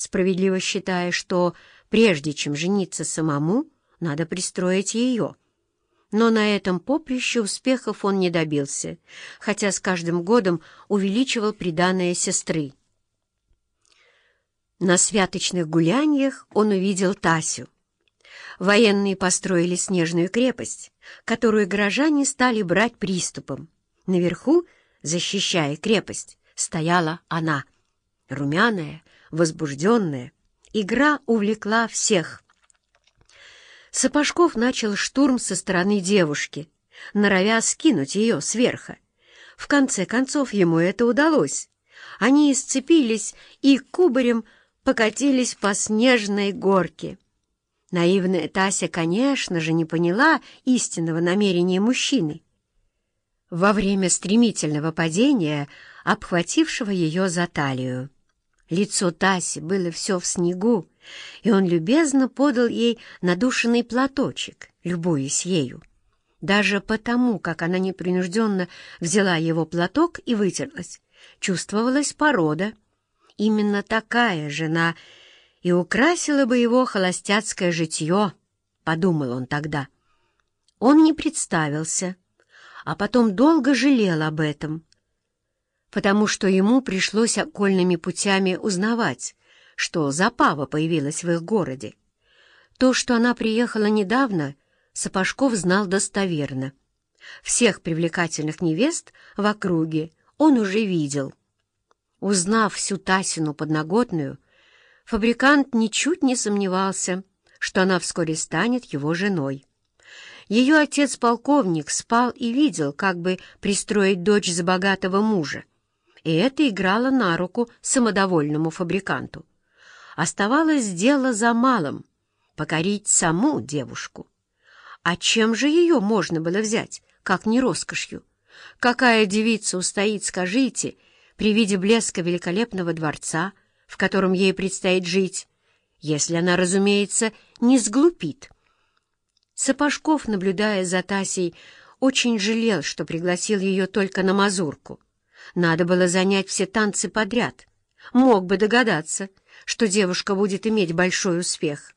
справедливо считая, что прежде чем жениться самому, надо пристроить ее. Но на этом поприще успехов он не добился, хотя с каждым годом увеличивал приданое сестры. На святочных гуляниях он увидел Тасю. Военные построили снежную крепость, которую горожане стали брать приступом. Наверху, защищая крепость, стояла она, румяная, возбужденная. Игра увлекла всех. Сапожков начал штурм со стороны девушки, норовя скинуть ее сверху. В конце концов ему это удалось. Они исцепились и кубарем покатились по снежной горке. Наивная Тася, конечно же, не поняла истинного намерения мужчины. Во время стремительного падения, обхватившего ее за талию. Лицо Таси было все в снегу, и он любезно подал ей надушенный платочек, любуясь ею. Даже потому, как она непринужденно взяла его платок и вытерлась, чувствовалась порода. Именно такая жена и украсила бы его холостяцкое житье, — подумал он тогда. Он не представился, а потом долго жалел об этом, потому что ему пришлось окольными путями узнавать, что Запава появилась в их городе. То, что она приехала недавно, Сапожков знал достоверно. Всех привлекательных невест в округе он уже видел. Узнав всю Тасину подноготную, фабрикант ничуть не сомневался, что она вскоре станет его женой. Ее отец-полковник спал и видел, как бы пристроить дочь за богатого мужа и это играло на руку самодовольному фабриканту. Оставалось дело за малым — покорить саму девушку. А чем же ее можно было взять, как не роскошью? Какая девица устоит, скажите, при виде блеска великолепного дворца, в котором ей предстоит жить, если она, разумеется, не сглупит? Сапожков, наблюдая за Тасей, очень жалел, что пригласил ее только на мазурку. Надо было занять все танцы подряд. Мог бы догадаться, что девушка будет иметь большой успех.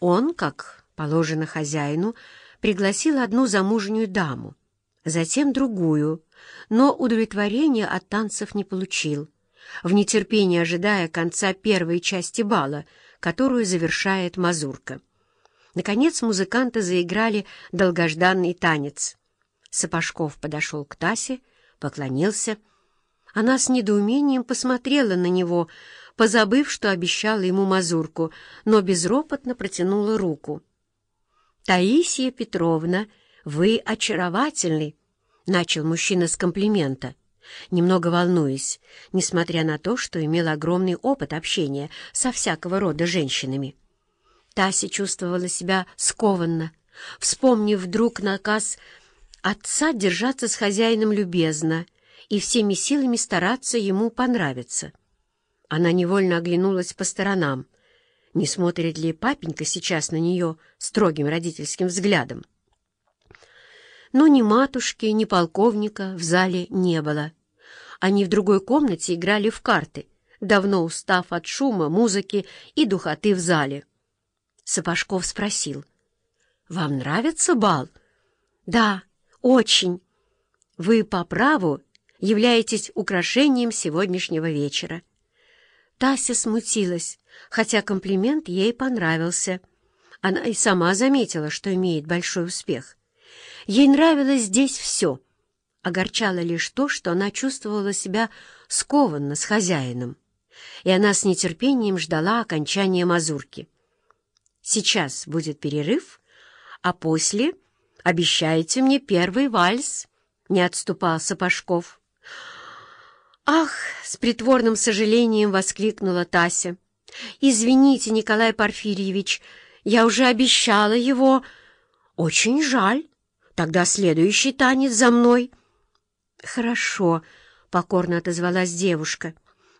Он, как положено хозяину, пригласил одну замужнюю даму, затем другую, но удовлетворения от танцев не получил, в нетерпении ожидая конца первой части бала, которую завершает мазурка. Наконец музыканты заиграли долгожданный танец. Сапожков подошел к Тасе, поклонился она с недоумением посмотрела на него, позабыв, что обещала ему мазурку, но безропотно протянула руку. «Таисия Петровна, вы очаровательны!» — начал мужчина с комплимента, немного волнуясь, несмотря на то, что имел огромный опыт общения со всякого рода женщинами. Тася чувствовала себя скованно, вспомнив вдруг наказ отца держаться с хозяином любезно — и всеми силами стараться ему понравиться. Она невольно оглянулась по сторонам. Не смотрит ли папенька сейчас на нее строгим родительским взглядом? Но ни матушки, ни полковника в зале не было. Они в другой комнате играли в карты, давно устав от шума, музыки и духоты в зале. Сапожков спросил. «Вам нравится бал?» «Да, очень. Вы по праву являетесь украшением сегодняшнего вечера». Тася смутилась, хотя комплимент ей понравился. Она и сама заметила, что имеет большой успех. Ей нравилось здесь все. Огорчало лишь то, что она чувствовала себя скованно с хозяином, и она с нетерпением ждала окончания мазурки. «Сейчас будет перерыв, а после обещайте мне первый вальс», — не отступал Сапожков. «Ах!» — с притворным сожалением воскликнула Тася. «Извините, Николай Порфирьевич, я уже обещала его. Очень жаль. Тогда следующий танец за мной». «Хорошо», — покорно отозвалась девушка,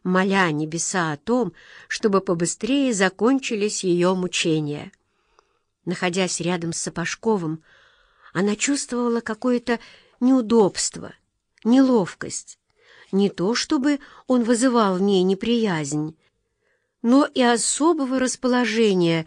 моля небеса о том, чтобы побыстрее закончились ее мучения. Находясь рядом с Сапожковым, она чувствовала какое-то неудобство, неловкость. Не то чтобы он вызывал в ней неприязнь, но и особого расположения